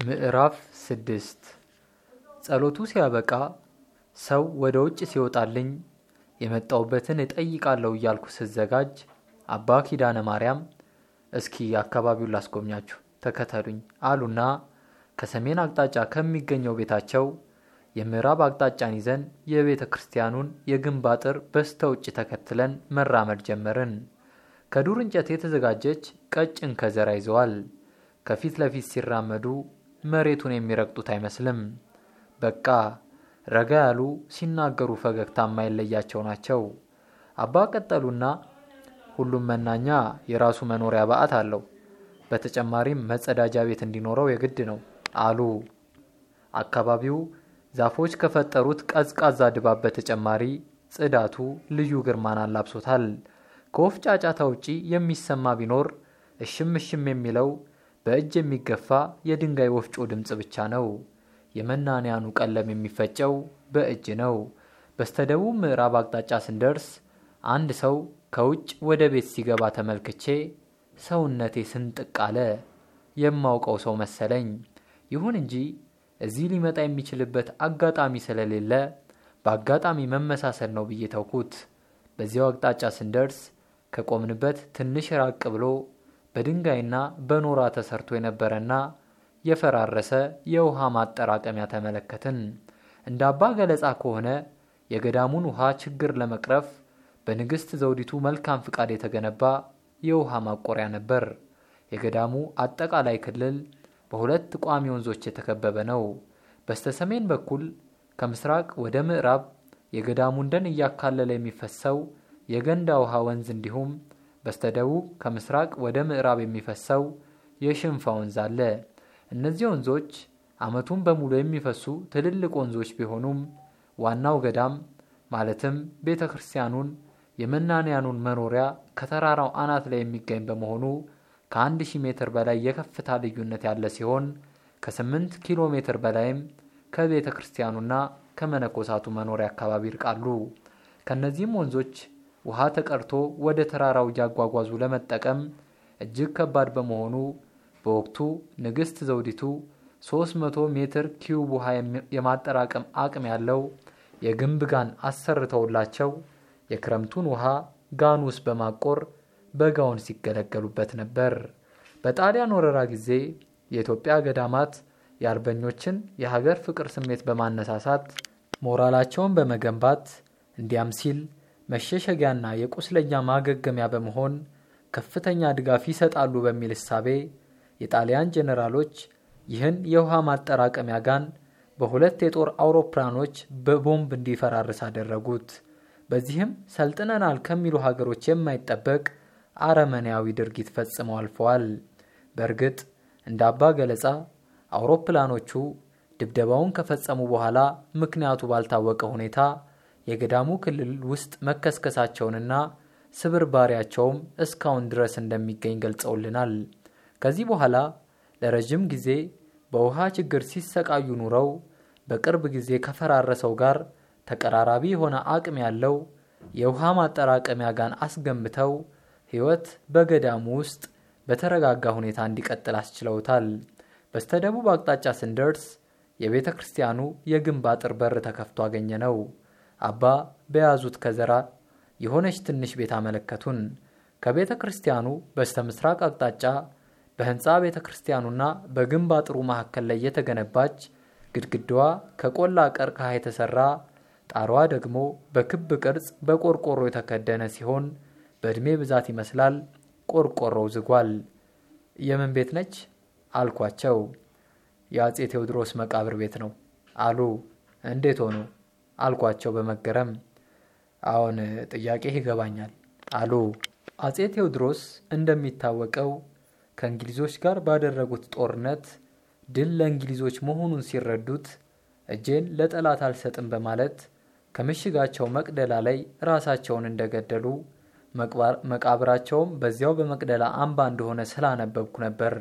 ምዕራፍ ስድስት ጸሎቱ ሲያበቃ ሰው ወደ ውጭ ሲወጣልኝ የመጣውበትን እጠይቃለሁ እያልኩ ስዘጋጅ አባ ኪዳነ ማርያም እስኪ አካባቢውን ላስጎብኛችሁ ተከተሉኝ አሉና ከሰሜን አቅጣጫ ከሚገኘው ቤታቸው የምዕራብ አቅጣጫን ይዘን የቤተ ክርስቲያኑን የግንብ አጥር በስተ ውጭ ተከትለን መራመድ ጀመርን። ከዱር እንጨት የተዘጋጀች ቀጭን ከዘራ ይዘዋል። ከፊት ለፊት ሲራመዱ መሬቱን የሚረግጡት አይመስልም። በቃ ረጋ ያሉ ሲናገሩ ፈገግታ የማይለያቸው ናቸው። አባ ቀጠሉና ሁሉም መናኛ የራሱ መኖሪያ በዓት አለው፣ በተጨማሪም መጸዳጃ ቤት እንዲኖረው የግድ ነው አሉ። አካባቢው ዛፎች ከፈጠሩት ቀዝቃዛ ድባብ በተጨማሪ ጽዳቱ ልዩ ግርማን አላብሶታል። ከወፍ ጫጫታ ውጪ የሚሰማ ቢኖር እሽም እሽም የሚለው በእጅ የሚገፋ የድንጋይ ወፍጮ ድምፅ ብቻ ነው። የመናንያኑ ቀለም የሚፈጨው በእጅ ነው። በስተደቡብ ምዕራብ አቅጣጫ ስንደርስ አንድ ሰው ከውጭ ወደ ቤት ሲገባ ተመልክቼ ሰውነቴ ስንጥቅ አለ። የማውቀው ሰው መሰለኝ። ይሁን እንጂ እዚህ ሊመጣ የሚችልበት አጋጣሚ ስለሌለ በአጋጣሚ መመሳሰል ነው ብዬ ተውኩት። በዚያው አቅጣጫ ስንደርስ ከቆምንበት ትንሽ ራቅ ብሎ በድንጋይና በኖራ ተሰርቶ የነበረና የፈራረሰ የውሃ ማጠራቀሚያ ተመለከትን። እንደ አባ ገለጻ ከሆነ የገዳሙን ውሃ ችግር ለመቅረፍ በንግሥት ዘውዲቱ መልካም ፍቃድ የተገነባ የውሃ ማቆሪያ ነበር። የገዳሙ አጠቃላይ ክልል በሁለት ቋሚ ወንዞች የተከበበ ነው። በስተ ሰሜን በኩል ከምስራቅ ወደ ምዕራብ የገዳሙን ደን እያካለለ የሚፈሰው የገንዳ ውሃ ወንዝ እንዲሁም በስተደቡብ ከምስራቅ ወደ ምዕራብ የሚፈሰው የሽንፋ ወንዝ አለ። እነዚህ ወንዞች ዓመቱን በሙሉ የሚፈሱ ትልልቅ ወንዞች ቢሆኑም ዋናው ገዳም ማለትም ቤተ ክርስቲያኑን የመናንያኑን መኖሪያ ከተራራው አናት ላይ የሚገኝ በመሆኑ ከአንድ ሺህ ሜትር በላይ የከፍታ ልዩነት ያለ ሲሆን ከስምንት ኪሎ ሜትር በላይም ከቤተ ክርስቲያኑና ከመነኮሳቱ መኖሪያ አካባቢ ይርቃሉ። ከእነዚህም ወንዞች ውሃ ተቀርቶ ወደ ተራራው እያጓጓዙ ለመጠቀም እጅግ ከባድ በመሆኑ በወቅቱ ንግሥት ዘውዲቱ 300 ሜትር ኪዩብ ውሃ የማጠራቀም አቅም ያለው የግንብ ጋን አሰርተውላቸው የክረምቱን ውሃ ጋን ውስጥ በማቆር በጋውን ሲገለገሉበት ነበር። በጣሊያን ወረራ ጊዜ የኢትዮጵያ ገዳማት የአርበኞችን የሀገር ፍቅር ስሜት በማነሳሳት ሞራላቸውን በመገንባት እንዲያም ሲል መሸሸጊያና የቁስለኛ ማገገሚያ በመሆን ከፍተኛ ድጋፍ ይሰጣሉ በሚል እሳቤ የጣሊያን ጄኔራሎች ይህን የውሃ ማጠራቀሚያ ጋን በሁለት የጦር አውሮፕላኖች በቦምብ እንዲፈራርስ አደረጉት። በዚህም ሰልጥነናል ከሚሉ ሀገሮች የማይጠበቅ አረመኔያዊ ድርጊት ፈጽመው አልፈዋል። በእርግጥ እንደ አባ ገለጻ አውሮፕላኖቹ ድብደባውን ከፈጸሙ በኋላ ምክንያቱ ባልታወቀ ሁኔታ የገዳሙ ክልል ውስጥ መከስከሳቸውንና ስብርባሪያቸውም እስካሁን ድረስ እንደሚገኝ ገልጸውልናል። ከዚህ በኋላ ለረዥም ጊዜ በውሃ ችግር ሲሰቃዩ ኑረው በቅርብ ጊዜ ከፈራረሰው ጋር ተቀራራቢ የሆነ አቅም ያለው የውሃ ማጠራቀሚያ ጋን አስገንብተው ሕይወት በገዳሙ ውስጥ በተረጋጋ ሁኔታ እንዲቀጥል አስችለውታል። በስተደቡብ አቅጣጫ ስንደርስ የቤተ ክርስቲያኑ የግንብ አጥር በር ተከፍቶ አገኘ ነው። አባ በያዙት ከዘራ የሆነች ትንሽ ቤት አመለከቱን። ከቤተ ክርስቲያኑ በስተ ምስራቅ አቅጣጫ በህንፃ ቤተ ክርስቲያኑና በግንብ አጥሩ መካከል ላይ የተገነባች ግድግዳዋ ከቆላ ቀርከሃ የተሰራ ጣሯ ደግሞ በክብ ቅርጽ በቆርቆሮ የተከደነ ሲሆን በዕድሜ ብዛት ይመስላል። ቆርቆሮው ዝጓል። የምን ቤት ነች አልኳቸው። የአጼ ቴዎድሮስ መቃብር ቤት ነው አሉ። እንዴት ሆኑ አልኳቸው በመገረም። አሁን ጥያቄህ ይገባኛል አሉ። አጼ ቴዎድሮስ እንደሚታወቀው ከእንግሊዞች ጋር ባደረጉት ጦርነት ድል ለእንግሊዞች መሆኑን ሲረዱት እጄን ለጠላት አልሰጥም በማለት ከምሽጋቸው መቅደላ ላይ ራሳቸውን እንደገደሉ መቃብራቸውም በዚያው በመቅደላ አምባ እንደሆነ ስላነበብኩ ነበር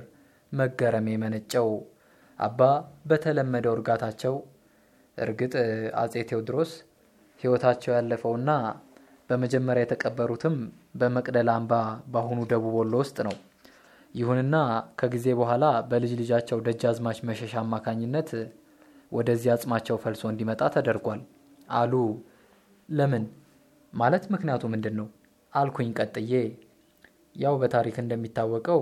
መገረም የመነጨው። አባ በተለመደው እርጋታቸው እርግጥ አጼ ቴዎድሮስ ሕይወታቸው ያለፈውና በመጀመሪያ የተቀበሩትም በመቅደላ አምባ በአሁኑ ደቡብ ወሎ ውስጥ ነው። ይሁንና ከጊዜ በኋላ በልጅ ልጃቸው ደጃዝማች መሸሻ አማካኝነት ወደዚህ አጽማቸው ፈልሶ እንዲመጣ ተደርጓል አሉ። ለምን ማለት ምክንያቱ ምንድን ነው አልኩኝ ቀጥዬ። ያው በታሪክ እንደሚታወቀው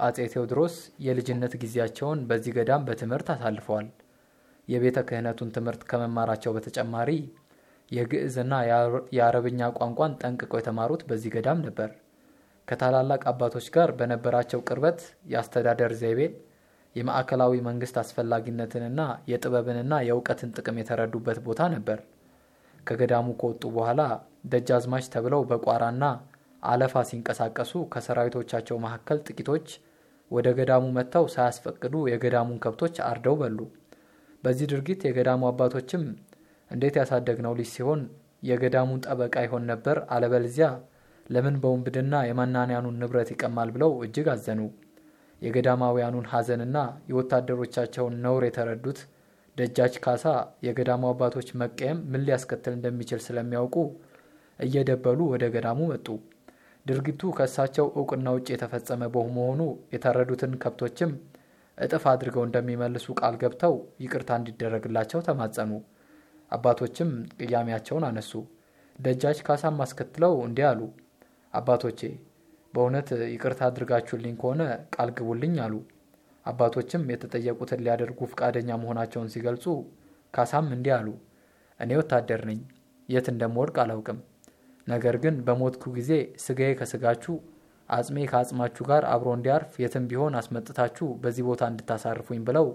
አጼ ቴዎድሮስ የልጅነት ጊዜያቸውን በዚህ ገዳም በትምህርት አሳልፈዋል። የቤተ ክህነቱን ትምህርት ከመማራቸው በተጨማሪ የግዕዝና የአረብኛ ቋንቋን ጠንቅቀው የተማሩት በዚህ ገዳም ነበር። ከታላላቅ አባቶች ጋር በነበራቸው ቅርበት የአስተዳደር ዘይቤን፣ የማዕከላዊ መንግስት አስፈላጊነትንና የጥበብንና የእውቀትን ጥቅም የተረዱበት ቦታ ነበር። ከገዳሙ ከወጡ በኋላ ደጃዝማች ተብለው በቋራና አለፋ ሲንቀሳቀሱ ከሰራዊቶቻቸው መካከል ጥቂቶች ወደ ገዳሙ መጥተው ሳያስፈቅዱ የገዳሙን ከብቶች አርደው በሉ። በዚህ ድርጊት የገዳሙ አባቶችም እንዴት ያሳደግነው ልጅ ሲሆን የገዳሙን ጠበቃ ይሆን ነበር፣ አለበለዚያ ለምን በውንብድና የመናንያኑን ንብረት ይቀማል ብለው እጅግ አዘኑ። የገዳማውያኑን ሐዘንና የወታደሮቻቸውን ነውር የተረዱት ደጃች ካሳ የገዳሙ አባቶች መቀየም ምን ሊያስከትል እንደሚችል ስለሚያውቁ እየደበሉ ወደ ገዳሙ መጡ። ድርጊቱ ከእሳቸው እውቅና ውጭ የተፈጸመ በመሆኑ የታረዱትን ከብቶችም እጥፍ አድርገው እንደሚመልሱ ቃል ገብተው ይቅርታ እንዲደረግላቸው ተማጸኑ። አባቶችም ቅያሜያቸውን አነሱ። ደጃች ካሳም አስከትለው እንዲህ አሉ። አባቶቼ በእውነት ይቅርታ አድርጋችሁልኝ ከሆነ ቃል ግቡልኝ አሉ። አባቶችም የተጠየቁትን ሊያደርጉ ፈቃደኛ መሆናቸውን ሲገልጹ ካሳም እንዲህ አሉ። እኔ ወታደር ነኝ፣ የት እንደምወድቅ አላውቅም። ነገር ግን በሞትኩ ጊዜ ስጋዬ ከስጋችሁ አጽሜ ከአጽማችሁ ጋር አብሮ እንዲያርፍ የትም ቢሆን አስመጥታችሁ በዚህ ቦታ እንድታሳርፉኝ ብለው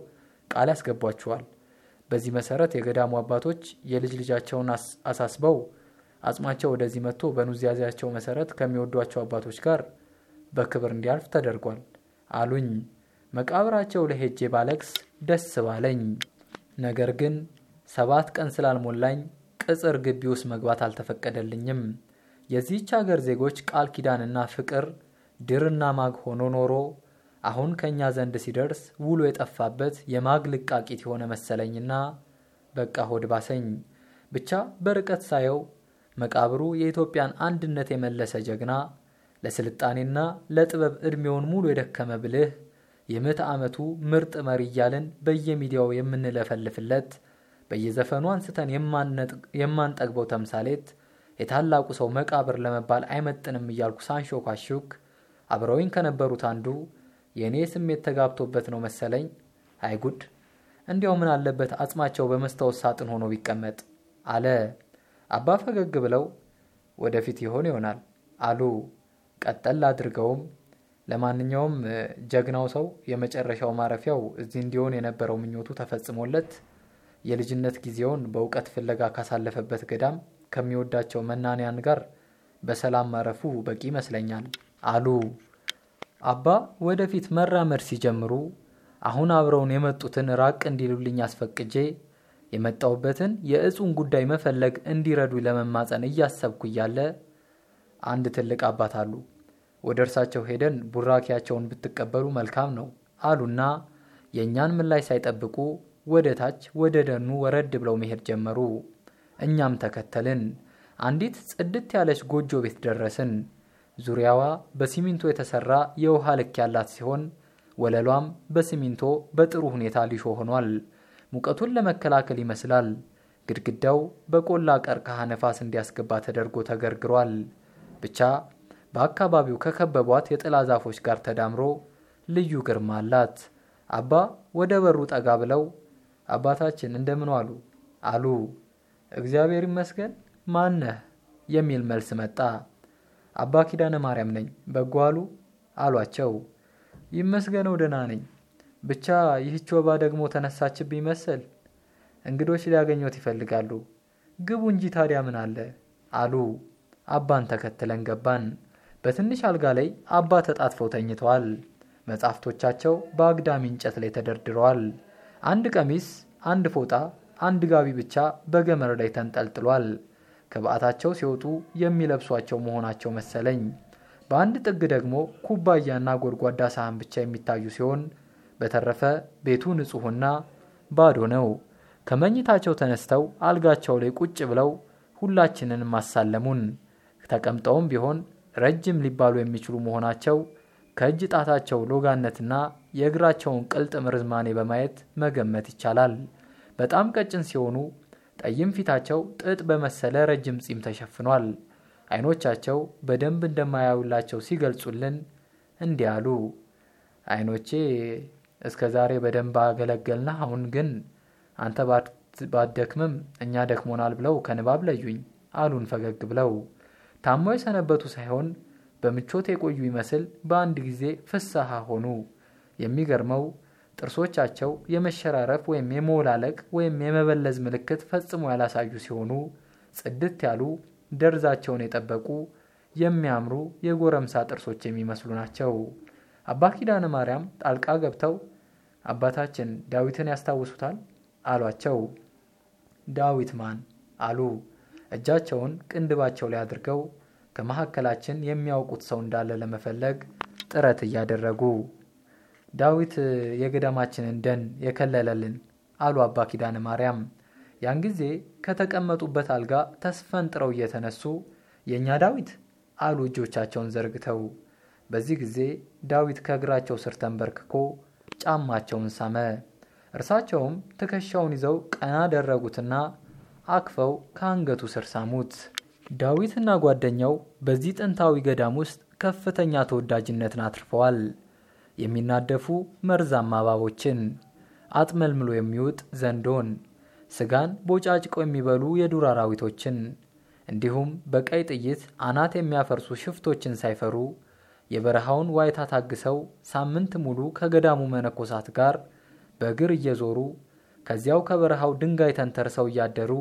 ቃል ያስገቧችኋል። በዚህ መሰረት የገዳሙ አባቶች የልጅ ልጃቸውን አሳስበው አጽማቸው ወደዚህ መጥቶ በኑዛዜያቸው መሰረት ከሚወዷቸው አባቶች ጋር በክብር እንዲያልፍ ተደርጓል አሉኝ። መቃብራቸው ለሄጄ ባለቅስ ደስ ባለኝ። ነገር ግን ሰባት ቀን ስላልሞላኝ ቅጽር ግቢ ውስጥ መግባት አልተፈቀደልኝም። የዚህች አገር ዜጎች ቃል ኪዳንና ፍቅር ድርና ማግ ሆኖ ኖሮ አሁን ከእኛ ዘንድ ሲደርስ ውሎ የጠፋበት የማግ ልቃቂት የሆነ መሰለኝና በቃ ሆድ ባሰኝ። ብቻ በርቀት ሳየው መቃብሩ የኢትዮጵያን አንድነት የመለሰ ጀግና፣ ለስልጣኔና ለጥበብ ዕድሜውን ሙሉ የደከመ ብልህ፣ የምዕተ ዓመቱ ምርጥ መሪ እያልን በየሚዲያው የምንለፈልፍለት በየዘፈኑ አንስተን የማንጠግበው ተምሳሌት የታላቁ ሰው መቃብር ለመባል አይመጥንም እያልኩ ሳንሾካሹክ አብረውኝ ከነበሩት አንዱ የእኔ ስሜት ተጋብቶበት ነው መሰለኝ። አይጉድ! እንዲያው ምን አለበት አጽማቸው በመስታወት ሳጥን ሆኖ ቢቀመጥ አለ። አባ ፈገግ ብለው ወደፊት ይሆን ይሆናል አሉ። ቀጠል አድርገውም ለማንኛውም ጀግናው ሰው የመጨረሻው ማረፊያው እዚህ እንዲሆን የነበረው ምኞቱ ተፈጽሞለት የልጅነት ጊዜውን በእውቀት ፍለጋ ካሳለፈበት ገዳም ከሚወዳቸው መናንያን ጋር በሰላም ማረፉ በቂ ይመስለኛል አሉ። አባ ወደፊት መራመድ ሲጀምሩ አሁን አብረውን የመጡትን ራቅ እንዲሉልኝ አስፈቅጄ የመጣውበትን የእጹን ጉዳይ መፈለግ እንዲረዱ ለመማፀን እያሰብኩ እያለ አንድ ትልቅ አባት አሉ። ወደ እርሳቸው ሄደን ቡራኪያቸውን ብትቀበሉ መልካም ነው አሉና የእኛን ምላሽ ሳይጠብቁ ወደ ታች ወደ ደኑ ወረድ ብለው መሄድ ጀመሩ። እኛም ተከተልን። አንዲት ጽድት ያለች ጎጆ ቤት ደረስን። ዙሪያዋ በሲሚንቶ የተሰራ የውሃ ልክ ያላት ሲሆን ወለሏም በሲሚንቶ በጥሩ ሁኔታ ሊሾ ሆኗል። ሙቀቱን ለመከላከል ይመስላል። ግድግዳው በቆላ ቀርከሃ ነፋስ እንዲያስገባ ተደርጎ ተገርግሯል። ብቻ በአካባቢው ከከበቧት የጥላ ዛፎች ጋር ተዳምሮ ልዩ ግርማ አላት። አባ ወደ በሩ ጠጋ ብለው አባታችን እንደምን ዋሉ አሉ። እግዚአብሔር ይመስገን ማነህ የሚል መልስ መጣ። አባ ኪዳነ ማርያም ነኝ በጎ አሉ አሏቸው። ይመስገነው ደህና ነኝ። ብቻ ይህች ወባ ደግሞ ተነሳችብኝ መሰል። እንግዶች ሊያገኙት ይፈልጋሉ። ግቡ እንጂ ታዲያ ምን አለ አሉ። አባን ተከትለን ገባን። በትንሽ አልጋ ላይ አባ ተጣጥፈው ተኝተዋል። መጻሕፍቶቻቸው በአግዳሚ እንጨት ላይ ተደርድረዋል። አንድ ቀሚስ፣ አንድ ፎጣ፣ አንድ ጋቢ ብቻ በገመድ ላይ ተንጠልጥሏል። ከበዓታቸው ሲወጡ የሚለብሷቸው መሆናቸው መሰለኝ። በአንድ ጥግ ደግሞ ኩባያና ጎድጓዳ ሳህን ብቻ የሚታዩ ሲሆን በተረፈ ቤቱ ንጹሕና ባዶ ነው። ከመኝታቸው ተነስተው አልጋቸው ላይ ቁጭ ብለው ሁላችንንም አሳለሙን። ተቀምጠውም ቢሆን ረጅም ሊባሉ የሚችሉ መሆናቸው ከእጅ ጣታቸው ሎጋነትና የእግራቸውን ቅልጥም ርዝማኔ በማየት መገመት ይቻላል። በጣም ቀጭን ሲሆኑ ጠይም ፊታቸው ጥጥ በመሰለ ረጅም ጺም ተሸፍኗል። አይኖቻቸው በደንብ እንደማያዩላቸው ሲገልጹልን እንዲህ አሉ። አይኖቼ እስከ ዛሬ በደንብ አገለገልና አሁን ግን አንተ ባትደክምም እኛ ደክሞናል ብለው ከንባብ ለዩኝ አሉን ፈገግ ብለው። ታመው የሰነበቱ ሳይሆን በምቾት የቆዩ ይመስል በአንድ ጊዜ ፍስሐ ሆኑ። የሚገርመው ጥርሶቻቸው የመሸራረፍ ወይም የመወላለቅ ወይም የመበለዝ ምልክት ፈጽሞ ያላሳዩ ሲሆኑ ጽድት ያሉ ደርዛቸውን የጠበቁ የሚያምሩ የጎረምሳ ጥርሶች የሚመስሉ ናቸው። አባ ኪዳነ ማርያም ጣልቃ ገብተው አባታችን ዳዊትን ያስታውሱታል አሏቸው። ዳዊት ማን አሉ። እጃቸውን ቅንድባቸው ላይ አድርገው ከመካከላችን የሚያውቁት ሰው እንዳለ ለመፈለግ ጥረት እያደረጉ ዳዊት የገዳማችንን ደን የከለለልን አሉ አባ ኪዳነ ማርያም። ያን ጊዜ ከተቀመጡበት አልጋ ተስፈንጥረው እየተነሱ የእኛ ዳዊት አሉ እጆቻቸውን ዘርግተው። በዚህ ጊዜ ዳዊት ከእግራቸው ስር ተንበርክኮ ጫማቸውን ሳመ። እርሳቸውም ትከሻውን ይዘው ቀና አደረጉትና አክፈው ከአንገቱ ስር ሳሙት። ዳዊትና ጓደኛው በዚህ ጥንታዊ ገዳም ውስጥ ከፍተኛ ተወዳጅነትን አትርፈዋል። የሚናደፉ መርዛማ እባቦችን፣ አጥመልምሎ የሚውጥ ዘንዶን፣ ስጋን ቦጫጭቀው የሚበሉ የዱር አራዊቶችን። እንዲሁም በቀይ ጥይት አናት የሚያፈርሱ ሽፍቶችን ሳይፈሩ። የበረሃውን ዋይታ ታግሰው ሳምንት ሙሉ ከገዳሙ መነኮሳት ጋር በእግር እየዞሩ ከዚያው ከበረሃው ድንጋይ ተንተርሰው እያደሩ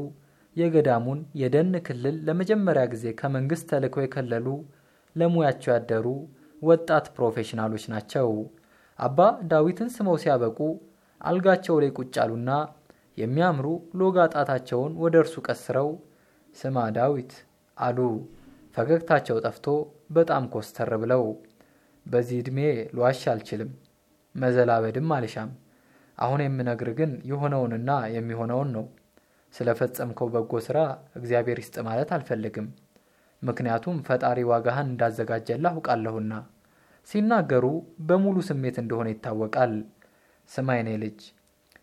የገዳሙን የደን ክልል ለመጀመሪያ ጊዜ ከመንግስት ተልከው የከለሉ ለሙያቸው ያደሩ ወጣት ፕሮፌሽናሎች ናቸው። አባ ዳዊትን ስመው ሲያበቁ አልጋቸው ላይ ቁጭ አሉና የሚያምሩ ሎጋ ጣታቸውን ወደ እርሱ ቀስረው ስማ ዳዊት አሉ። ፈገግታቸው ጠፍቶ በጣም ኮስተር ብለው በዚህ ዕድሜ ልዋሽ አልችልም፣ መዘላበድም አልሻም። አሁን የምነግርህ ግን የሆነውንና የሚሆነውን ነው። ስለፈጸምከው በጎ ስራ እግዚአብሔር ይስጥ ማለት አልፈልግም። ምክንያቱም ፈጣሪ ዋጋህን እንዳዘጋጀልህ አውቃለሁና። ሲናገሩ በሙሉ ስሜት እንደሆነ ይታወቃል። ስማ የኔ ልጅ፣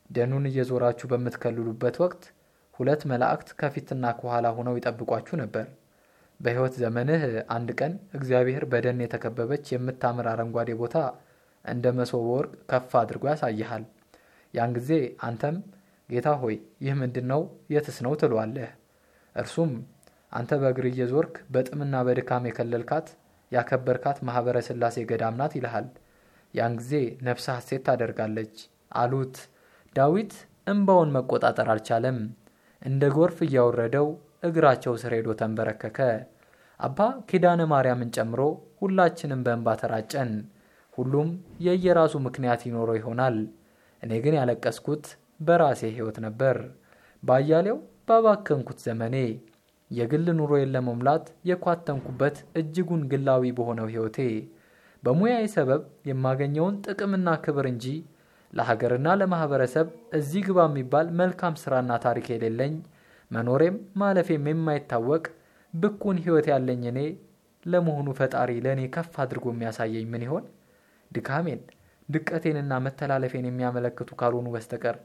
ደኑን እየዞራችሁ በምትከልሉበት ወቅት ሁለት መላእክት ከፊትና ከኋላ ሆነው ይጠብቋችሁ ነበር። በሕይወት ዘመንህ አንድ ቀን እግዚአብሔር በደን የተከበበች የምታምር አረንጓዴ ቦታ እንደ መሶበ ወርቅ ከፍ አድርጎ ያሳይሃል። ያን ጊዜ አንተም ጌታ ሆይ ይህ ምንድን ነው? የትስ ነው ትሏለህ። እርሱም አንተ በእግር እየዞርክ በጥምና በድካም የከለልካት ያከበርካት ማኅበረ ሥላሴ ገዳም ናት ይልሃል። ያን ጊዜ ነፍስህ ሐሴት ታደርጋለች አሉት። ዳዊት እምባውን መቆጣጠር አልቻለም። እንደ ጎርፍ እያወረደው እግራቸው ስር ሄዶ ተንበረከከ። አባ ኪዳነ ማርያምን ጨምሮ ሁላችንም በእንባ ተራጨን። ሁሉም የየራሱ ምክንያት ይኖረው ይሆናል። እኔ ግን ያለቀስኩት በራሴ ሕይወት ነበር። ባያሌው ባባከንኩት ዘመኔ የግል ኑሮዬን ለመሙላት የኳተንኩበት እጅጉን ግላዊ በሆነው ሕይወቴ በሙያዬ ሰበብ የማገኘውን ጥቅምና ክብር እንጂ ለሀገርና ለማህበረሰብ እዚህ ግባ የሚባል መልካም ስራና ታሪክ የሌለኝ መኖሬም ማለፌም የማይታወቅ ብኩን ሕይወት ያለኝ እኔ ለመሆኑ ፈጣሪ ለእኔ ከፍ አድርጎ የሚያሳየኝ ምን ይሆን? ድካሜን ድቀቴንና መተላለፌን የሚያመለክቱ ካልሆኑ በስተቀር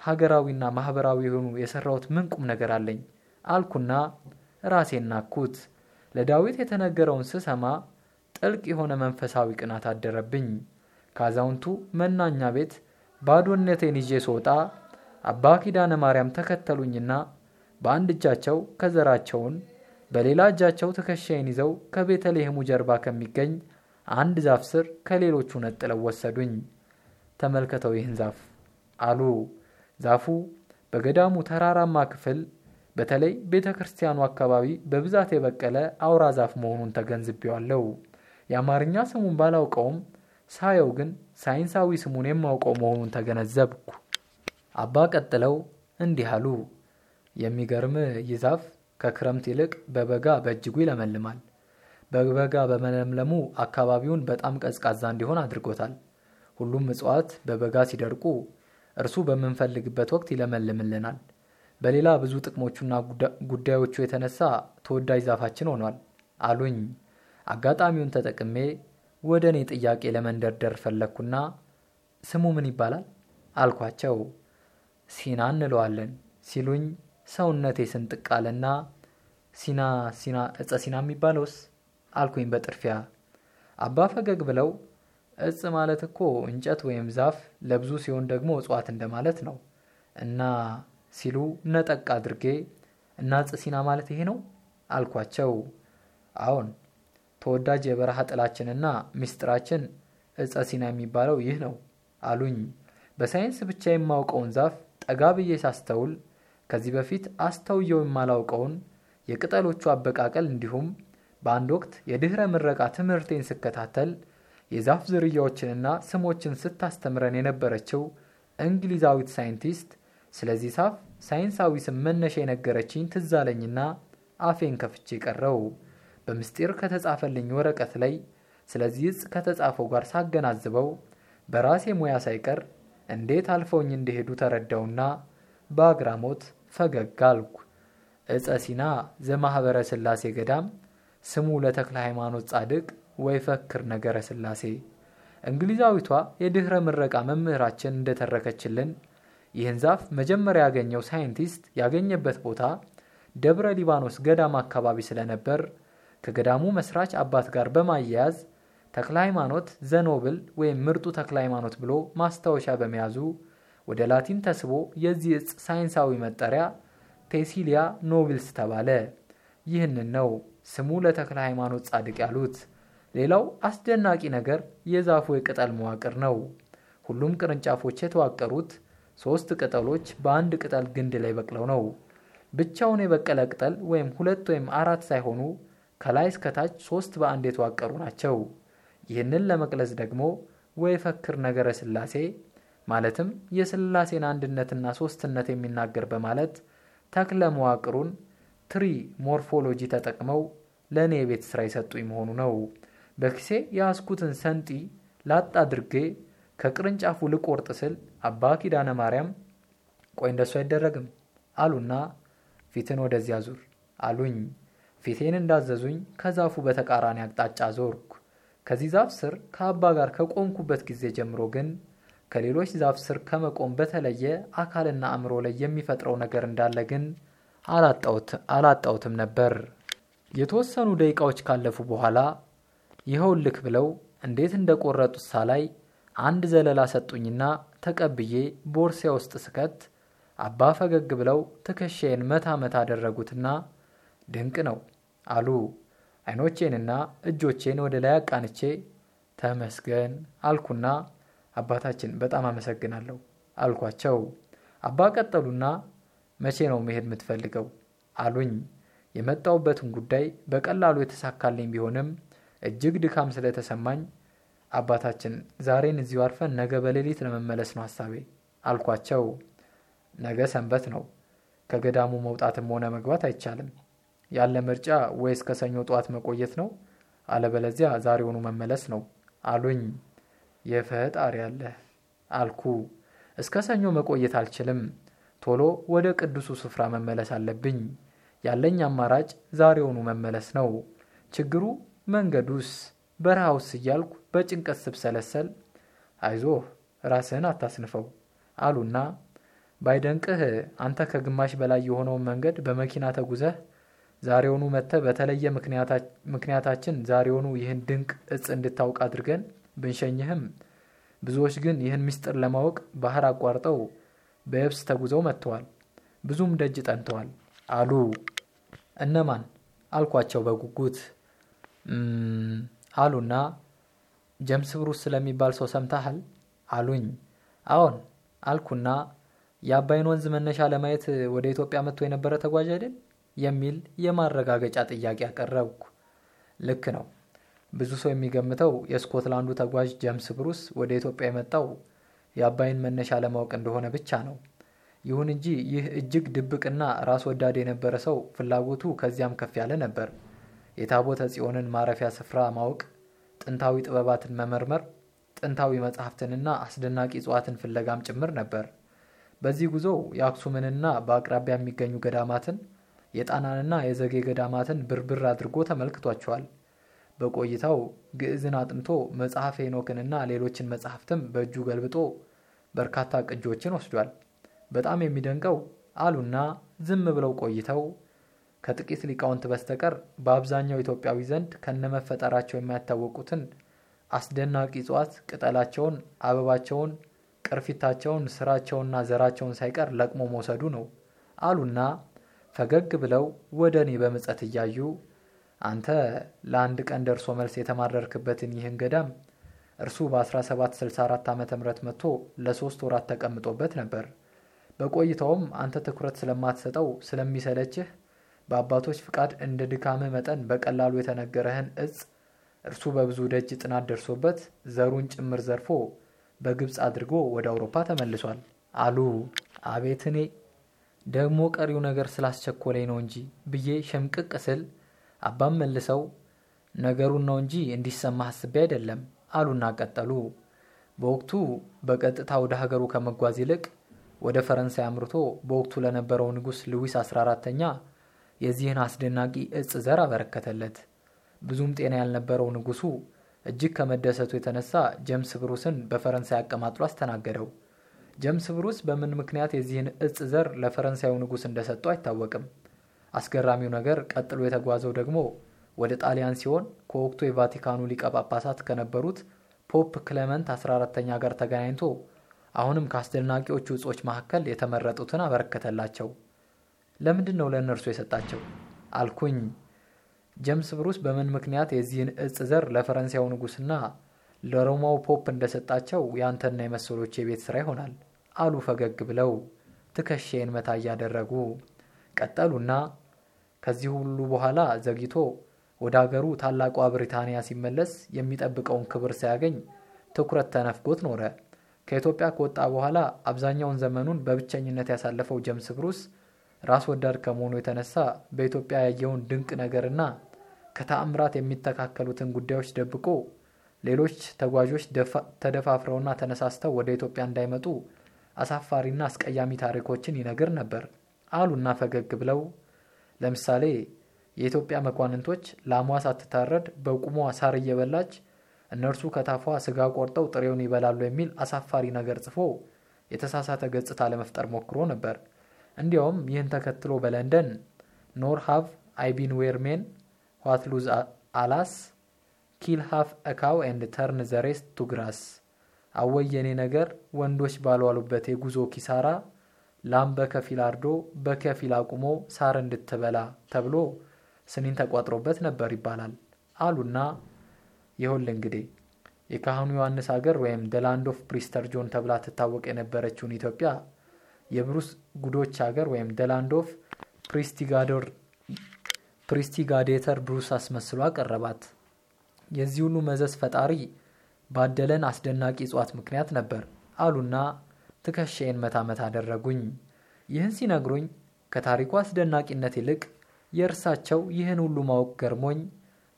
ሀገራዊና ማህበራዊ የሆኑ የሰራሁት ምን ቁም ነገር አለኝ አልኩና ራሴን ናኩት። ለዳዊት የተነገረውን ስሰማ ጥልቅ የሆነ መንፈሳዊ ቅናት አደረብኝ። ከአዛውንቱ መናኛ ቤት ባዶነቴን ይዤ ስወጣ አባ ኪዳነ ማርያም ተከተሉኝና በአንድ እጃቸው ከዘራቸውን በሌላ እጃቸው ትከሻዬን ይዘው ከቤተልሔሙ ጀርባ ከሚገኝ አንድ ዛፍ ስር ከሌሎቹ ነጥለው ወሰዱኝ። ተመልከተው ይህን ዛፍ አሉ። ዛፉ በገዳሙ ተራራማ ክፍል በተለይ ቤተ ክርስቲያኑ አካባቢ በብዛት የበቀለ አውራ ዛፍ መሆኑን ተገንዝቤዋለሁ። የአማርኛ ስሙን ባላውቀውም ሳየው ግን ሳይንሳዊ ስሙን የማውቀው መሆኑን ተገነዘብኩ። አባ ቀጥለው እንዲህ አሉ። የሚገርም ይህ ዛፍ ከክረምት ይልቅ በበጋ በእጅጉ ይለመልማል። በበጋ በመለምለሙ አካባቢውን በጣም ቀዝቃዛ እንዲሆን አድርጎታል። ሁሉም እጽዋት በበጋ ሲደርቁ እርሱ በምንፈልግበት ወቅት ይለመልምልናል። በሌላ ብዙ ጥቅሞቹና ጉዳዮቹ የተነሳ ተወዳጅ ዛፋችን ሆኗል አሉኝ። አጋጣሚውን ተጠቅሜ ወደ እኔ ጥያቄ ለመንደርደር ፈለግኩና ስሙ ምን ይባላል አልኳቸው። ሲና እንለዋለን ሲሉኝ ሰውነቴ ስንጥቅ አለና ሲና ሲና እጸ ሲና የሚባለውስ አልኩኝ በጥርፊያ። አባ ፈገግ ብለው እጽ ማለት እኮ እንጨት ወይም ዛፍ ለብዙ ሲሆን ደግሞ እጽዋት እንደማለት ነው እና ሲሉ ነጠቅ አድርጌ እና ሲና ማለት ይሄ ነው አልኳቸው። አዎን ተወዳጅ የበረሃ ጥላችንና ምስጢራችን እጸ ሲና የሚባለው ይህ ነው አሉኝ። በሳይንስ ብቻ የማውቀውን ዛፍ ጠጋ ብዬ ሳስተውል ከዚህ በፊት አስተውየው የማላውቀውን የቅጠሎቹ አበቃቀል እንዲሁም በአንድ ወቅት የድኅረ ምረቃ ትምህርቴን ስከታተል የዛፍ ዝርያዎችንና ስሞችን ስታስተምረን የነበረችው እንግሊዛዊት ሳይንቲስት ስለዚህ ዛፍ ሳይንሳዊ ስም መነሻ የነገረችኝ ትዝ አለኝና አፌን ከፍቼ ቀረው። በምስጢር ከተጻፈልኝ ወረቀት ላይ ስለዚህ እጽ ከተጻፈው ጋር ሳገናዝበው በራሴ ሙያ ሳይቀር እንዴት አልፈውኝ እንደሄዱ ተረዳውና በአግራሞት ፈገግ አልኩ። እጸ ሲና ዘማኅበረ ሥላሴ ገዳም ስሙ ለተክለ ሃይማኖት ጻድቅ ወይ ፈክር ነገረ ሥላሴ። እንግሊዛዊቷ የድኅረ ምረቃ መምህራችን እንደተረከችልን ይህን ዛፍ መጀመሪያ ያገኘው ሳይንቲስት ያገኘበት ቦታ ደብረ ሊባኖስ ገዳም አካባቢ ስለነበር ከገዳሙ መስራች አባት ጋር በማያያዝ ተክለ ሃይማኖት ዘኖብል ወይም ምርጡ ተክለ ሃይማኖት ብሎ ማስታወሻ በመያዙ ወደ ላቲን ተስቦ የዚህ እጽ ሳይንሳዊ መጠሪያ Teclea nobilis ተባለ። ይህንን ነው ስሙ ለተክለ ሃይማኖት ጻድቅ ያሉት። ሌላው አስደናቂ ነገር የዛፉ የቅጠል መዋቅር ነው። ሁሉም ቅርንጫፎች የተዋቀሩት ሶስት ቅጠሎች በአንድ ቅጠል ግንድ ላይ በቅለው ነው። ብቻውን የበቀለ ቅጠል ወይም ሁለት ወይም አራት ሳይሆኑ ከላይ እስከታች ሶስት በአንድ የተዋቀሩ ናቸው። ይህንን ለመግለጽ ደግሞ ወይፌክር ነገረ ሥላሴ ማለትም የሥላሴን አንድነትና ሶስትነት የሚናገር በማለት ተክለ መዋቅሩን tree morphology ተጠቅመው ለእኔ የቤት ሥራ የሰጡኝ መሆኑ ነው። በኪሴ የያዝኩትን ሰንጢ ላጥ አድርጌ ከቅርንጫፉ ልቆርጥ ስል አባ ኪዳነ ማርያም ቆይ እንደሱ አይደረግም አሉና ፊትን ወደዚያ ዙር አሉኝ። ፊቴን እንዳዘዙኝ ከዛፉ በተቃራኒ አቅጣጫ ዞርኩ። ከዚህ ዛፍ ስር ከአባ ጋር ከቆምኩበት ጊዜ ጀምሮ ግን ከሌሎች ዛፍ ስር ከመቆም በተለየ አካልና አእምሮ ላይ የሚፈጥረው ነገር እንዳለ ግን አላጣውትም ነበር። የተወሰኑ ደቂቃዎች ካለፉ በኋላ ይኸውልክ ብለው እንዴት እንደቆረጡት ሳላይ አንድ ዘለላ ሰጡኝና ተቀብዬ ቦርሲያ ውስጥ ስከት አባ ፈገግ ብለው ትከሻዬን መታ መታ አደረጉትና ድንቅ ነው አሉ። አይኖቼንና እጆቼን ወደ ላይ አቃንቼ ተመስገን አልኩና አባታችን በጣም አመሰግናለሁ አልኳቸው። አባ ቀጠሉና መቼ ነው መሄድ የምትፈልገው አሉኝ። የመጣውበትን ጉዳይ በቀላሉ የተሳካልኝ ቢሆንም እጅግ ድካም ስለተሰማኝ አባታችን ዛሬን እዚሁ አርፈን ነገ በሌሊት ለመመለስ ነው ሀሳቤ አልኳቸው። ነገ ሰንበት ነው። ከገዳሙ መውጣትም ሆነ መግባት አይቻልም። ያለ ምርጫ ወይስ ከሰኞ ጠዋት መቆየት ነው፣ አለበለዚያ ዛሬውኑ መመለስ ነው አሉኝ። የፈጣሪ ያለ አልኩ። እስከ ሰኞ መቆየት አልችልም። ቶሎ ወደ ቅዱሱ ስፍራ መመለስ አለብኝ። ያለኝ አማራጭ ዛሬውኑ መመለስ ነው። ችግሩ መንገዱስ፣ በረሃውስ እያልኩ በጭንቀት ስብሰለሰል አይዞህ ራስህን አታስንፈው አሉና ባይደንቅህ አንተ ከግማሽ በላይ የሆነውን መንገድ በመኪና ተጉዘህ ዛሬውኑ መጥተህ በተለየ ምክንያታችን ዛሬውኑ ይህን ድንቅ እጽ እንድታውቅ አድርገን ብንሸኝህም ብዙዎች ግን ይህን ምስጢር ለማወቅ ባህር አቋርጠው በየብስ ተጉዘው መጥተዋል፣ ብዙም ደጅ ጠንተዋል አሉ። እነማን አልኳቸው በጉጉት አሉና ጀምስ ብሩስ ስለሚባል ሰው ሰምተሃል አሉኝ። አዎን አልኩና የአባይን ወንዝ መነሻ ለማየት ወደ ኢትዮጵያ መጥቶ የነበረ ተጓዥ አይደል የሚል የማረጋገጫ ጥያቄ አቀረብኩ። ልክ ነው። ብዙ ሰው የሚገምተው የስኮትላንዱ ተጓዥ ጀምስ ብሩስ ወደ ኢትዮጵያ የመጣው የአባይን መነሻ ለማወቅ እንደሆነ ብቻ ነው። ይሁን እንጂ ይህ እጅግ ድብቅና ራስ ወዳድ የነበረ ሰው ፍላጎቱ ከዚያም ከፍ ያለ ነበር። የታቦተ ጽዮንን ማረፊያ ስፍራ ማወቅ፣ ጥንታዊ ጥበባትን መመርመር፣ ጥንታዊ መጻሕፍትንና አስደናቂ እጽዋትን ፍለጋም ጭምር ነበር። በዚህ ጉዞ የአክሱምንና በአቅራቢያ የሚገኙ ገዳማትን የጣናንና የዘጌ ገዳማትን ብርብር አድርጎ ተመልክቷቸዋል። በቆይታው ግዕዝን አጥንቶ መጽሐፈ ሄኖክንና ሌሎችን መጽሐፍትም በእጁ ገልብጦ በርካታ ቅጂዎችን ወስዷል። በጣም የሚደንቀው አሉና ዝም ብለው ቆይተው ከጥቂት ሊቃውንት በስተቀር በአብዛኛው ኢትዮጵያዊ ዘንድ ከነመፈጠራቸው የማይታወቁትን አስደናቂ እጽዋት ቅጠላቸውን፣ አበባቸውን፣ ቅርፊታቸውን፣ ስራቸውንና ዘራቸውን ሳይቀር ለቅሞ መውሰዱ ነው አሉና ፈገግ ብለው ወደ እኔ በምጸት እያዩ አንተ ለአንድ ቀን ደርሶ መልስ የተማረርክበትን ይህን ገዳም እርሱ በ1764 ዓ ም መጥቶ ለሶስት ወራት ተቀምጦበት ነበር። በቆይታውም አንተ ትኩረት ስለማትሰጠው ስለሚሰለችህ በአባቶች ፍቃድ እንደ ድካምህ መጠን በቀላሉ የተነገረህን እጽ እርሱ በብዙ ደጅ ጥናት ደርሶበት ዘሩን ጭምር ዘርፎ በግብፅ አድርጎ ወደ አውሮፓ ተመልሷል አሉ። አቤት እኔ ደግሞ ቀሪው ነገር ስላስቸኮለኝ ነው እንጂ ብዬ ሸምቅቅ ስል አባም መልሰው ነገሩን ነው እንጂ እንዲሰማ አስቤ አይደለም አሉና ቀጠሉ። በወቅቱ በቀጥታ ወደ ሀገሩ ከመጓዝ ይልቅ ወደ ፈረንሳይ አምርቶ በወቅቱ ለነበረው ንጉሥ ሉዊስ 14ተኛ የዚህን አስደናቂ እጽ ዘር አበረከተለት። ብዙም ጤና ያልነበረው ንጉሱ እጅግ ከመደሰቱ የተነሳ ጀምስ ብሩስን በፈረንሳይ አቀማጥሎ አስተናገደው። ጀምስ ብሩስ በምን ምክንያት የዚህን እጽ ዘር ለፈረንሳዩ ንጉሥ እንደሰጠው አይታወቅም። አስገራሚው ነገር ቀጥሎ የተጓዘው ደግሞ ወደ ጣሊያን ሲሆን ከወቅቱ የቫቲካኑ ሊቀ ጳጳሳት ከነበሩት Pope ክሌመንት 14ተኛ ጋር ተገናኝቶ አሁንም ከአስደናቂዎቹ እጾች መካከል የተመረጡትን አበረከተላቸው። ለምንድን ነው ለእነርሱ የሰጣቸው አልኩኝ። ጀምስ ብሩስ በምን ምክንያት የዚህን እጽ ዘር ለፈረንሳዩ ንጉሥና ለሮማው ፖፕ እንደሰጣቸው የአንተና የመሰሎች የቤት ሥራ ይሆናል አሉ ፈገግ ብለው ትከሻዬን መታ እያደረጉ ቀጠሉና ከዚህ ሁሉ በኋላ ዘግይቶ ወደ አገሩ ታላቋ ብሪታንያ ሲመለስ የሚጠብቀውን ክብር ሳያገኝ ትኩረት ተነፍጎት ኖረ። ከኢትዮጵያ ከወጣ በኋላ አብዛኛውን ዘመኑን በብቸኝነት ያሳለፈው ጀምስ ብሩስ ራስ ወዳድ ከመሆኑ የተነሳ በኢትዮጵያ ያየውን ድንቅ ነገርና ከተአምራት የሚተካከሉትን ጉዳዮች ደብቆ ሌሎች ተጓዦች ተደፋፍረውና ተነሳስተው ወደ ኢትዮጵያ እንዳይመጡ አሳፋሪና አስቀያሚ ታሪኮችን ይነግር ነበር አሉና ፈገግ ብለው ለምሳሌ የኢትዮጵያ መኳንንቶች ላሟ ሳትታረድ በቁሟ ሳር እየበላች እነርሱ ከታፏ ስጋ ቆርጠው ጥሬውን ይበላሉ የሚል አሳፋሪ ነገር ጽፎ የተሳሳተ ገጽታ ለመፍጠር ሞክሮ ነበር። እንዲያውም ይህን ተከትሎ በለንደን nor have I been where men, what loss alas, kill half a cow and turn the rest to grass። አወይ የኔ ነገር ወንዶች ባልዋሉበት የጉዞ ኪሳራ ላም በከፊል አርዶ በከፊል አቁሞ ሳር እንድትበላ ተብሎ ስንኝ ተቋጥሮበት ነበር ይባላል አሉና ይኸውልህ እንግዲህ የካህኑ ዮሐንስ ሀገር ወይም the land of Prester John ተብላ ትታወቅ የነበረችውን ኢትዮጵያ የብሩስ ጉዶች ሀገር ወይም the land of prestidigitator Bruce አስመስሎ አቀረባት። የዚህ ሁሉ መዘዝ ፈጣሪ ባደለን አስደናቂ እጽዋት ምክንያት ነበር አሉና ትከሻዬን መታ መታ አደረጉኝ። ይህን ሲነግሩኝ ከታሪኩ አስደናቂነት ይልቅ የእርሳቸው ይህን ሁሉ ማወቅ ገርሞኝ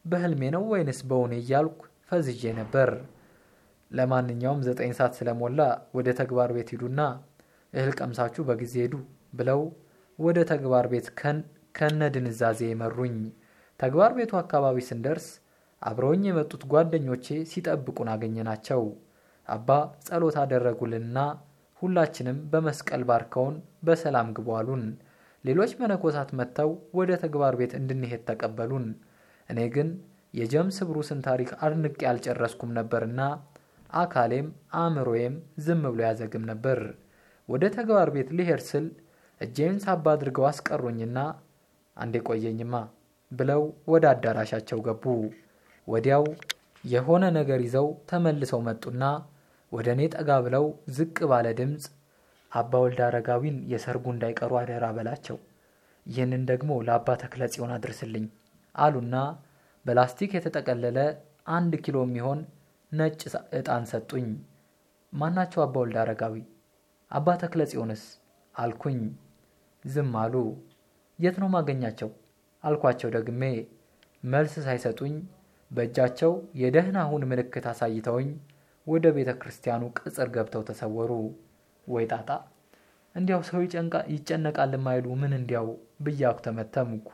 በህልሜ ነው ወይንስ በእውኔ እያልኩ ፈዝዤ ነበር። ለማንኛውም ዘጠኝ ሰዓት ስለሞላ ወደ ተግባር ቤት ሂዱና እህል ቀምሳችሁ በጊዜ ሄዱ ብለው ወደ ተግባር ቤት ከነ ድንዛዜ መሩኝ። ተግባር ቤቱ አካባቢ ስንደርስ አብረውኝ የመጡት ጓደኞቼ ሲጠብቁን አገኘናቸው። አባ ጸሎት አደረጉልንና ሁላችንም በመስቀል ባርከውን በሰላም ግቡ አሉን። ሌሎች መነኮሳት መጥተው ወደ ተግባር ቤት እንድንሄድ ተቀበሉን። እኔ ግን የጀምስ ብሩስን ታሪክ አድንቄ አልጨረስኩም ነበርና አካሌም አእምሮዬም ዝም ብሎ ያዘግም ነበር። ወደ ተግባር ቤት ልሄድ ስል እጄን ሳባ አድርገው አስቀሩኝና አንዴ ቆየኝማ ብለው ወደ አዳራሻቸው ገቡ። ወዲያው የሆነ ነገር ይዘው ተመልሰው መጡና ወደ እኔ ጠጋ ብለው ዝቅ ባለ ድምፅ አባ ወልደ አረጋዊን የሰርጉ እንዳይቀሩ አደራ በላቸው፣ ይህንን ደግሞ ለአባ ተክለ ጽዮን አድርስልኝ አሉና በላስቲክ የተጠቀለለ አንድ ኪሎ የሚሆን ነጭ ዕጣን ሰጡኝ። ማናቸው አባ ወልደ አረጋዊ? አባ ተክለ ጽዮንስ አልኩኝ። ዝም አሉ። የት ነው ማገኛቸው አልኳቸው ደግሜ። መልስ ሳይሰጡኝ በእጃቸው የደህናሁን ምልክት አሳይተውኝ ወደ ቤተ ክርስቲያኑ ቅጽር ገብተው ተሰወሩ። ወይ ጣጣ! እንዲያው ሰው ይጨነቃል የማይሉ ምን እንዲያው ብያኩ ተመተምኩ።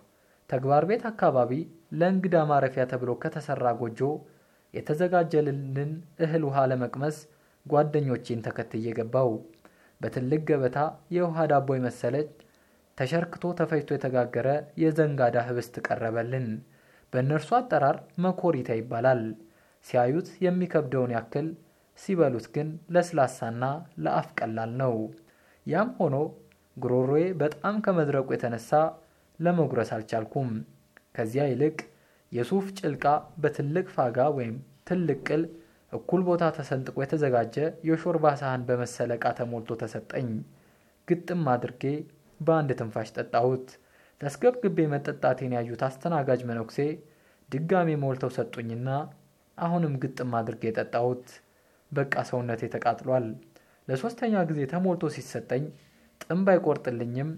ተግባር ቤት አካባቢ ለእንግዳ ማረፊያ ተብሎ ከተሰራ ጎጆ የተዘጋጀልንን እህል ውሃ ለመቅመስ ጓደኞቼን ተከትዬ ገባው። በትልቅ ገበታ የውሃ ዳቦ የመሰለች ተሸርክቶ ተፈጭቶ የተጋገረ የዘንጋዳ ህብስት ቀረበልን። በእነርሱ አጠራር መኮሪታ ይባላል። ሲያዩት የሚከብደውን ያክል ሲበሉት ግን ለስላሳና ለአፍ ቀላል ነው። ያም ሆኖ ጉሮሮዬ በጣም ከመድረቁ የተነሳ ለመጉረስ አልቻልኩም። ከዚያ ይልቅ የሱፍ ጭልቃ በትልቅ ፋጋ ወይም ትልቅ ቅል እኩል ቦታ ተሰንጥቆ የተዘጋጀ የሾርባ ሳህን በመሰለ ዕቃ ተሞልቶ ተሰጠኝ። ግጥም አድርጌ በአንድ ትንፋሽ ጠጣሁት። ተስገብግቤ መጠጣቴን ያዩት አስተናጋጅ መነኩሴ ድጋሜ ሞልተው ሰጡኝና አሁንም ግጥም አድርጌ የጠጣሁት። በቃ ሰውነቴ ተቃጥሏል። ለሶስተኛ ጊዜ ተሞልቶ ሲሰጠኝ ጥምብ አይቆርጥልኝም፣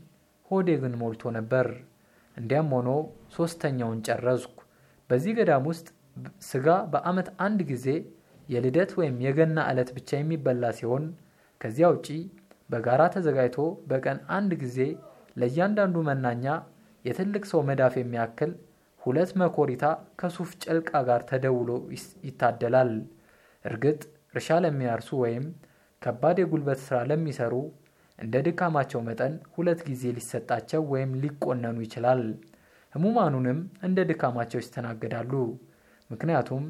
ሆዴ ግን ሞልቶ ነበር። እንዲያም ሆኖ ሶስተኛውን ጨረስኩ። በዚህ ገዳም ውስጥ ስጋ በዓመት አንድ ጊዜ የልደት ወይም የገና ዕለት ብቻ የሚበላ ሲሆን ከዚያ ውጪ በጋራ ተዘጋጅቶ በቀን አንድ ጊዜ ለእያንዳንዱ መናኛ የትልቅ ሰው መዳፍ የሚያክል ሁለት መኮሪታ ከሱፍ ጨልቃ ጋር ተደውሎ ይታደላል። እርግጥ እርሻ ለሚያርሱ ወይም ከባድ የጉልበት ሥራ ለሚሰሩ እንደ ድካማቸው መጠን ሁለት ጊዜ ሊሰጣቸው ወይም ሊቆነኑ ይችላል። ሕሙማኑንም እንደ ድካማቸው ይስተናገዳሉ። ምክንያቱም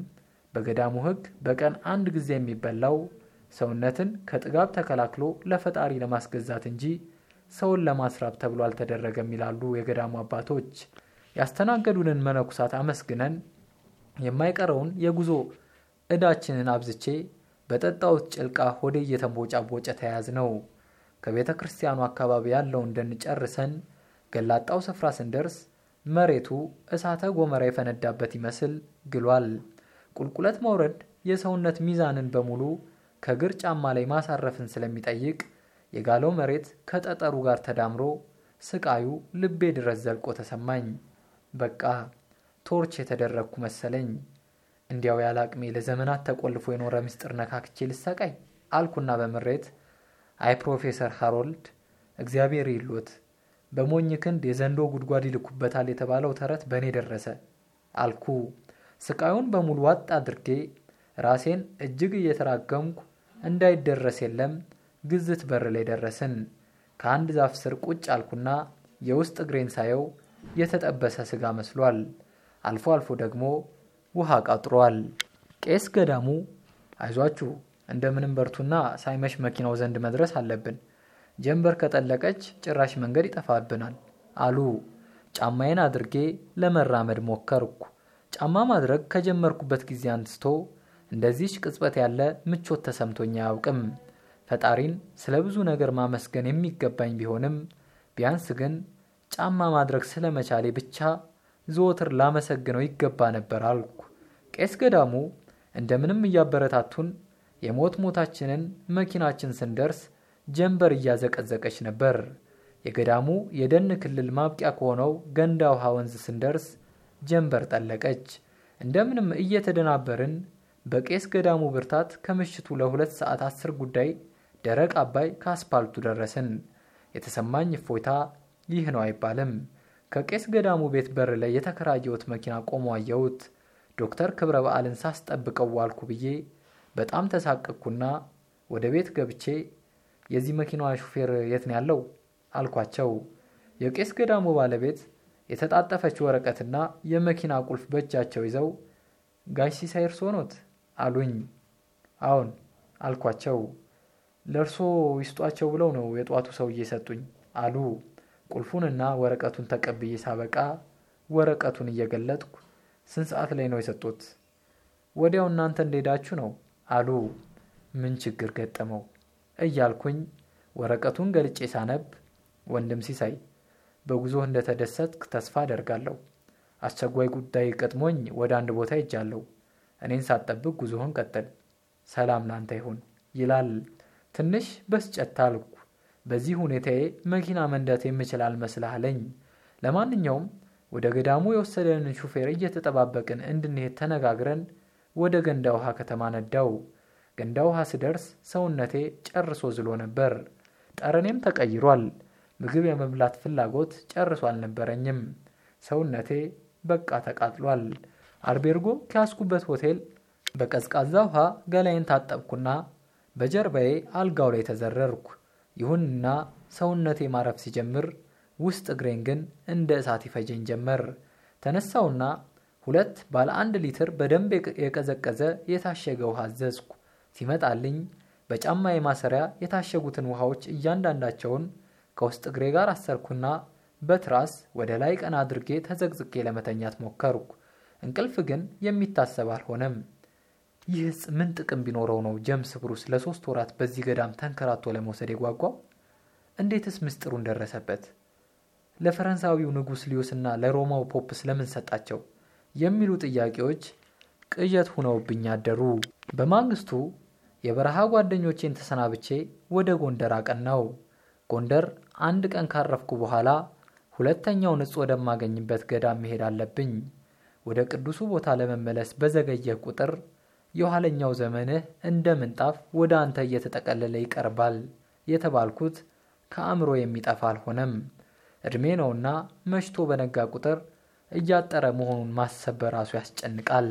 በገዳሙ ሕግ በቀን አንድ ጊዜ የሚበላው ሰውነትን ከጥጋብ ተከላክሎ ለፈጣሪ ለማስገዛት እንጂ ሰውን ለማስራብ ተብሎ አልተደረገም ይላሉ የገዳሙ አባቶች። ያስተናገዱንን መነኩሳት አመስግነን የማይቀረውን የጉዞ ዕዳችንን አብዝቼ በጠጣሁት ጭልቃ ሆዴ እየተንቦጫቦጨ ተያዝ ነው። ከቤተ ክርስቲያኑ አካባቢ ያለውን ደን ጨርሰን ገላጣው ስፍራ ስንደርስ መሬቱ እሳተ ጎመራ የፈነዳበት ይመስል ግሏል። ቁልቁለት መውረድ የሰውነት ሚዛንን በሙሉ ከእግር ጫማ ላይ ማሳረፍን ስለሚጠይቅ የጋለው መሬት ከጠጠሩ ጋር ተዳምሮ ስቃዩ ልቤ ድረስ ዘልቆ ተሰማኝ። በቃ ቶርች የተደረግኩ መሰለኝ። እንዲያው ያለ አቅሜ ለዘመናት ተቆልፎ የኖረ ምስጢር ነካክቼ ልሰቃይ አልኩና በምሬት አይ ፕሮፌሰር ሃሮልድ እግዚአብሔር ይሎት በሞኝ ክንድ የዘንዶ ጉድጓድ ይልኩበታል የተባለው ተረት በእኔ ደረሰ አልኩ። ስቃዩን በሙሉ ዋጥ አድርጌ ራሴን እጅግ እየተራገምኩ እንዳይደረስ የለም ግዝት በር ላይ ደረስን። ከአንድ ዛፍ ስር ቁጭ አልኩና የውስጥ እግሬን ሳየው የተጠበሰ ስጋ መስሏል። አልፎ አልፎ ደግሞ ውሃ ቋጥሯል። ቄስ ገዳሙ አይዟችሁ እንደምንም በርቱና ሳይመሽ መኪናው ዘንድ መድረስ አለብን፣ ጀንበር ከጠለቀች ጭራሽ መንገድ ይጠፋብናል አሉ። ጫማዬን አድርጌ ለመራመድ ሞከርኩ። ጫማ ማድረግ ከጀመርኩበት ጊዜ አንስቶ እንደዚች ቅጽበት ያለ ምቾት ተሰምቶኝ አያውቅም። ፈጣሪን ስለ ብዙ ነገር ማመስገን የሚገባኝ ቢሆንም ቢያንስ ግን ጫማ ማድረግ ስለመቻሌ ብቻ ዘወትር ላመሰግነው ይገባ ነበር አልኩ። ቄስ ገዳሙ እንደምንም እያበረታቱን የሞት ሞታችንን መኪናችን ስንደርስ ጀንበር እያዘቀዘቀች ነበር። የገዳሙ የደን ክልል ማብቂያ ከሆነው ገንዳ ውሃ ወንዝ ስንደርስ ጀንበር ጠለቀች። እንደምንም እየተደናበርን በቄስ ገዳሙ ብርታት ከምሽቱ ለሁለት ሰዓት አስር ጉዳይ ደረቅ አባይ ከአስፓልቱ ደረስን። የተሰማኝ እፎይታ ይህ ነው አይባልም። ከቄስ ገዳሙ ቤት በር ላይ የተከራየሁት መኪና ቆሞ አየሁት። ዶክተር ክብረ በዓልን ሳስጠብቀው ዋልኩ ብዬ በጣም ተሳቀቅኩና ወደ ቤት ገብቼ የዚህ መኪናዋ ሹፌር የት ነው ያለው አልኳቸው። የቄስ ገዳሙ ባለቤት የተጣጠፈች ወረቀትና የመኪና ቁልፍ በእጃቸው ይዘው ጋሽ ሲሳይ እርሶ ኖት አሉኝ። አዎን አልኳቸው። ለእርሶ ይስጧቸው ብለው ነው የጧቱ ሰውዬ ሰጡኝ አሉ። ቁልፉንና ወረቀቱን ተቀብዬ ሳበቃ ወረቀቱን እየገለጥኩ ስንት ሰዓት ላይ ነው የሰጡት? ወዲያው እናንተ እንደሄዳችሁ ነው አሉ። ምን ችግር ገጠመው እያልኩኝ ወረቀቱን ገልጬ ሳነብ ወንድም ሲሳይ በጉዞህ እንደተደሰትክ ተስፋ አደርጋለሁ። አስቸኳይ ጉዳይ ገጥሞኝ ወደ አንድ ቦታ ሄጃለሁ። እኔን ሳትጠብቅ ጉዞህን ቀጥል። ሰላም ላንተ ይሁን ይላል። ትንሽ በስጨት አልኩ። በዚህ ሁኔታዬ መኪና መንዳት የምችል አልመስልሃለኝ። ለማንኛውም ወደ ገዳሙ የወሰደንን ሹፌር እየተጠባበቅን እንድንሄድ ተነጋግረን ወደ ገንዳ ውሃ ከተማ ነዳው። ገንዳ ውሃ ስደርስ ሰውነቴ ጨርሶ ዝሎ ነበር። ጠረኔም ተቀይሯል። ምግብ የመብላት ፍላጎት ጨርሶ አልነበረኝም። ሰውነቴ በቃ ተቃጥሏል። አልቤርጎ ከያዝኩበት ሆቴል በቀዝቃዛ ውሃ ገላይን ታጠብኩና በጀርባዬ አልጋው ላይ ተዘረርኩ። ይሁንና ሰውነቴ ማረፍ ሲጀምር ውስጥ እግሬን ግን እንደ እሳት ይፈጀኝ ጀመር። ተነሳውና ሁለት ባለ አንድ ሊትር በደንብ የቀዘቀዘ የታሸገ ውሃ አዘዝኩ። ሲመጣልኝ በጫማዬ ማሰሪያ የታሸጉትን ውሃዎች እያንዳንዳቸውን ከውስጥ እግሬ ጋር አሰርኩና በትራስ ወደ ላይ ቀና አድርጌ ተዘግዝቄ ለመተኛት ሞከርኩ። እንቅልፍ ግን የሚታሰብ አልሆነም። ይህ ዕፅ ምን ጥቅም ቢኖረው ነው ጀምስ ብሩስ ለሶስት ወራት በዚህ ገዳም ተንከራቶ ለመውሰድ የጓጓው? እንዴትስ ምስጢሩን ደረሰበት? ለፈረንሳዊው ንጉሥ ሊዮስና ለሮማው ፖፕስ ለምን ሰጣቸው? የሚሉ ጥያቄዎች ቅዠት ሁነውብኝ አደሩ። በማግስቱ የበረሃ ጓደኞቼን ተሰናብቼ ወደ ጎንደር አቀናው። ጎንደር አንድ ቀን ካረፍኩ በኋላ ሁለተኛውን ዕፅ ወደማገኝበት ገዳም መሄድ አለብኝ። ወደ ቅዱሱ ቦታ ለመመለስ በዘገየህ ቁጥር የኋለኛው ዘመንህ እንደ ምንጣፍ ወደ አንተ እየተጠቀለለ ይቀርባል የተባልኩት ከአእምሮ የሚጠፋ አልሆነም። ዕድሜ ነውና መሽቶ በነጋ ቁጥር እያጠረ መሆኑን ማሰብ በራሱ ያስጨንቃል።